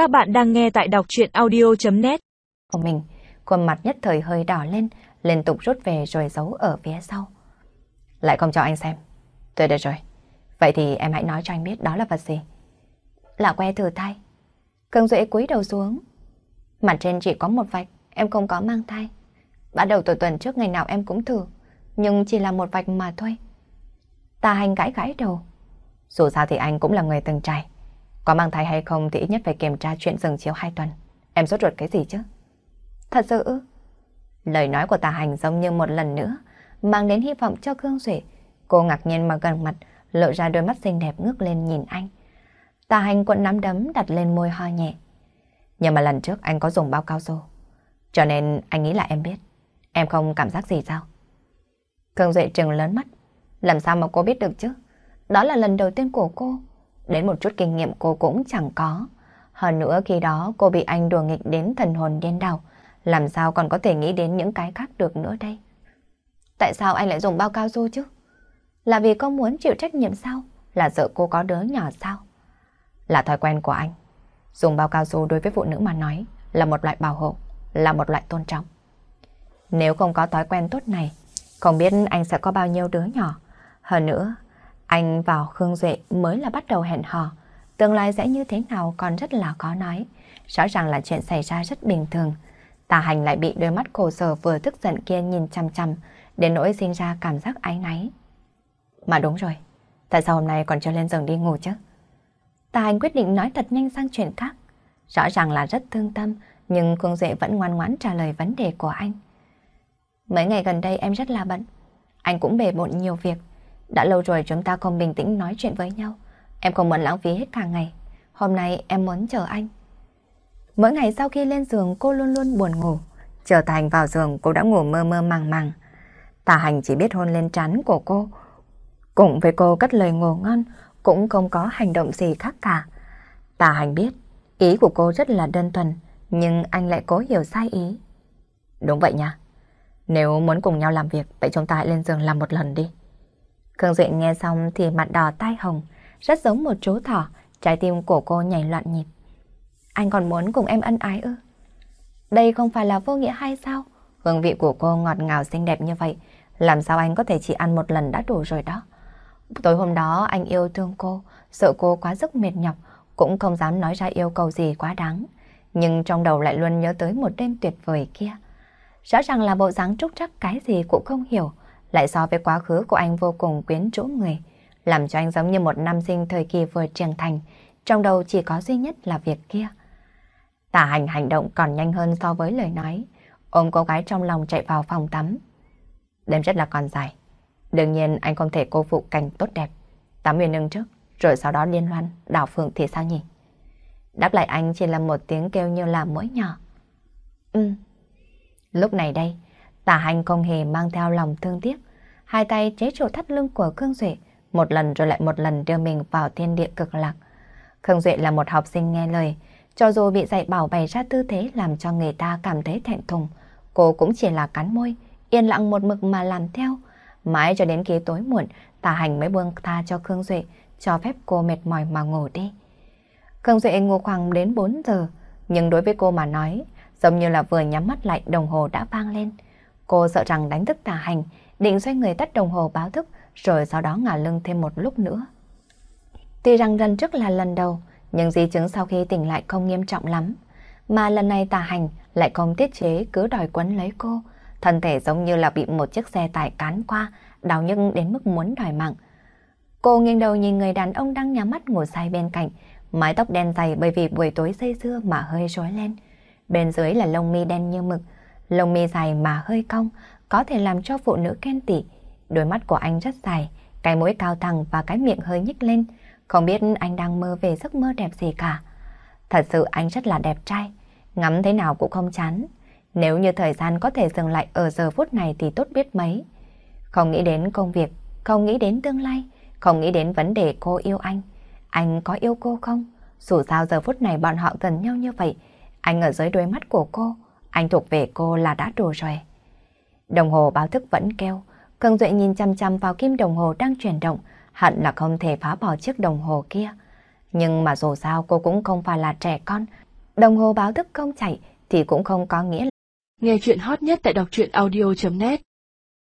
Các bạn đang nghe tại đọc chuyện audio.net Của mình, khuôn mặt nhất thời hơi đỏ lên, liên tục rút về rồi giấu ở phía sau. Lại không cho anh xem. Tôi được rồi. Vậy thì em hãy nói cho anh biết đó là vật gì. Là que thử thai. Cường Duệ cúi đầu xuống. Mặt trên chỉ có một vạch, em không có mang thai. Bắt đầu từ tuần trước ngày nào em cũng thử, nhưng chỉ là một vạch mà thôi. Ta hành gãi gãi đầu. Dù sao thì anh cũng là người từng trải. Có mang thai hay không thì ít nhất phải kiểm tra chuyện dừng chiếu hai tuần. Em sốt ruột cái gì chứ? Thật sự ư? Lời nói của tà hành giống như một lần nữa, mang đến hy vọng cho Khương Duệ. Cô ngạc nhiên mà gần mặt, lộ ra đôi mắt xinh đẹp ngước lên nhìn anh. Tà hành cuộn nắm đấm đặt lên môi ho nhẹ. Nhưng mà lần trước anh có dùng bao cao su. Cho nên anh nghĩ là em biết. Em không cảm giác gì sao? Khương Duệ trừng lớn mắt. Làm sao mà cô biết được chứ? Đó là lần đầu tiên của cô. Đến một chút kinh nghiệm cô cũng chẳng có. Hơn nữa khi đó cô bị anh đùa nghịch đến thần hồn điên đảo. Làm sao còn có thể nghĩ đến những cái khác được nữa đây? Tại sao anh lại dùng bao cao su chứ? Là vì con muốn chịu trách nhiệm sao? Là sợ cô có đứa nhỏ sao? Là thói quen của anh. Dùng bao cao su đối với phụ nữ mà nói là một loại bảo hộ, là một loại tôn trọng. Nếu không có thói quen tốt này, không biết anh sẽ có bao nhiêu đứa nhỏ. Hơn nữa, anh vào Khương Duệ mới là bắt đầu hẹn hò. Tương lai sẽ như thế nào còn rất là khó nói. Rõ ràng là chuyện xảy ra rất bình thường. Tà hành lại bị đôi mắt khổ sở vừa tức giận kia nhìn chăm chăm, đến nỗi sinh ra cảm giác áy náy. Mà đúng rồi, tại sao hôm nay còn chưa lên giường đi ngủ chứ? Tà hành quyết định nói thật nhanh sang chuyện khác. Rõ ràng là rất thương tâm, nhưng Khương Duệ vẫn ngoan ngoãn trả lời vấn đề của anh. Mấy ngày gần đây em rất là bận. Anh cũng bề bộn nhiều việc. Đã lâu rồi chúng ta không bình tĩnh nói chuyện với nhau. Em không muốn lãng phí hết cả ngày. Hôm nay em muốn chờ anh. Mỗi ngày sau khi lên giường cô luôn luôn buồn ngủ. Chờ Tà Hành vào giường cô đã ngủ mơ mơ màng màng. Tà Hành chỉ biết hôn lên trán của cô. Cùng với cô cất lời ngủ ngon, cũng không có hành động gì khác cả. Tà Hành biết, ý của cô rất là đơn thuần, nhưng anh lại cố hiểu sai ý. Đúng vậy nha. Nếu muốn cùng nhau làm việc, vậy chúng ta hãy lên giường làm một lần đi. Khương Duệ nghe xong thì mặt đỏ tai hồng, rất giống một chú thỏ, trái tim của cô nhảy loạn nhịp. Anh còn muốn cùng em ân ái ư? Đây không phải là vô nghĩa hay sao? Hương vị của cô ngọt ngào xinh đẹp như vậy, làm sao anh có thể chỉ ăn một lần đã đủ rồi đó. Tối hôm đó anh yêu thương cô, sợ cô quá sức mệt nhọc, cũng không dám nói ra yêu cầu gì quá đáng. Nhưng trong đầu lại luôn nhớ tới một đêm tuyệt vời kia. Rõ ràng là bộ dáng trúc trắc cái gì cũng không hiểu, lại so với quá khứ của anh vô cùng quyến rũ người, làm cho anh giống như một nam sinh thời kỳ vừa trưởng thành, trong đầu chỉ có duy nhất là việc kia. Tả hành hành động còn nhanh hơn so với lời nói, ôm cô gái trong lòng chạy vào phòng tắm. Đêm rất là còn dài, đương nhiên anh không thể cô phụ cảnh tốt đẹp. Tắm huyền nâng trước, rồi sau đó liên loan, đảo phượng thì sao nhỉ? Đáp lại anh chỉ là một tiếng kêu như là mũi nhỏ. Ừ. Lúc này đây, Tả hành không hề mang theo lòng thương tiếc, hai tay chế trụ thắt lưng của Khương Duệ, một lần rồi lại một lần đưa mình vào thiên địa cực lạc. Khương Duệ là một học sinh nghe lời, cho dù bị dạy bảo bày ra tư thế làm cho người ta cảm thấy thẹn thùng, cô cũng chỉ là cắn môi, yên lặng một mực mà làm theo. Mãi cho đến khi tối muộn, Tả hành mới buông tha cho Khương Duệ, cho phép cô mệt mỏi mà ngủ đi. Khương Duệ ngủ khoảng đến 4 giờ, nhưng đối với cô mà nói, giống như là vừa nhắm mắt lại đồng hồ đã vang lên. Cô sợ rằng đánh thức tà hành, định xoay người tắt đồng hồ báo thức, rồi sau đó ngả lưng thêm một lúc nữa. Tuy rằng lần trước là lần đầu, nhưng di chứng sau khi tỉnh lại không nghiêm trọng lắm. Mà lần này tà hành lại không tiết chế cứ đòi quấn lấy cô. Thân thể giống như là bị một chiếc xe tải cán qua, đau nhức đến mức muốn đòi mạng. Cô nghiêng đầu nhìn người đàn ông đang nhắm mắt ngủ say bên cạnh, mái tóc đen dày bởi vì buổi tối say sưa mà hơi rối lên. Bên dưới là lông mi đen như mực, lông mi dài mà hơi cong, có thể làm cho phụ nữ khen tị. Đôi mắt của anh rất dài, cái mũi cao thẳng và cái miệng hơi nhích lên, không biết anh đang mơ về giấc mơ đẹp gì cả. Thật sự anh rất là đẹp trai, ngắm thế nào cũng không chán. Nếu như thời gian có thể dừng lại ở giờ phút này thì tốt biết mấy. Không nghĩ đến công việc, không nghĩ đến tương lai, không nghĩ đến vấn đề cô yêu anh. Anh có yêu cô không? Dù sao giờ phút này bọn họ gần nhau như vậy, anh ở dưới đôi mắt của cô, anh thuộc về cô là đã đủ rồi. Đồng hồ báo thức vẫn kêu, Cường Duệ nhìn chăm chăm vào kim đồng hồ đang chuyển động, hận là không thể phá bỏ chiếc đồng hồ kia. Nhưng mà dù sao cô cũng không phải là trẻ con, Đồng hồ báo thức không chạy thì cũng không có nghĩa là... Nghe chuyện hot nhất tại đọc truyện audio.net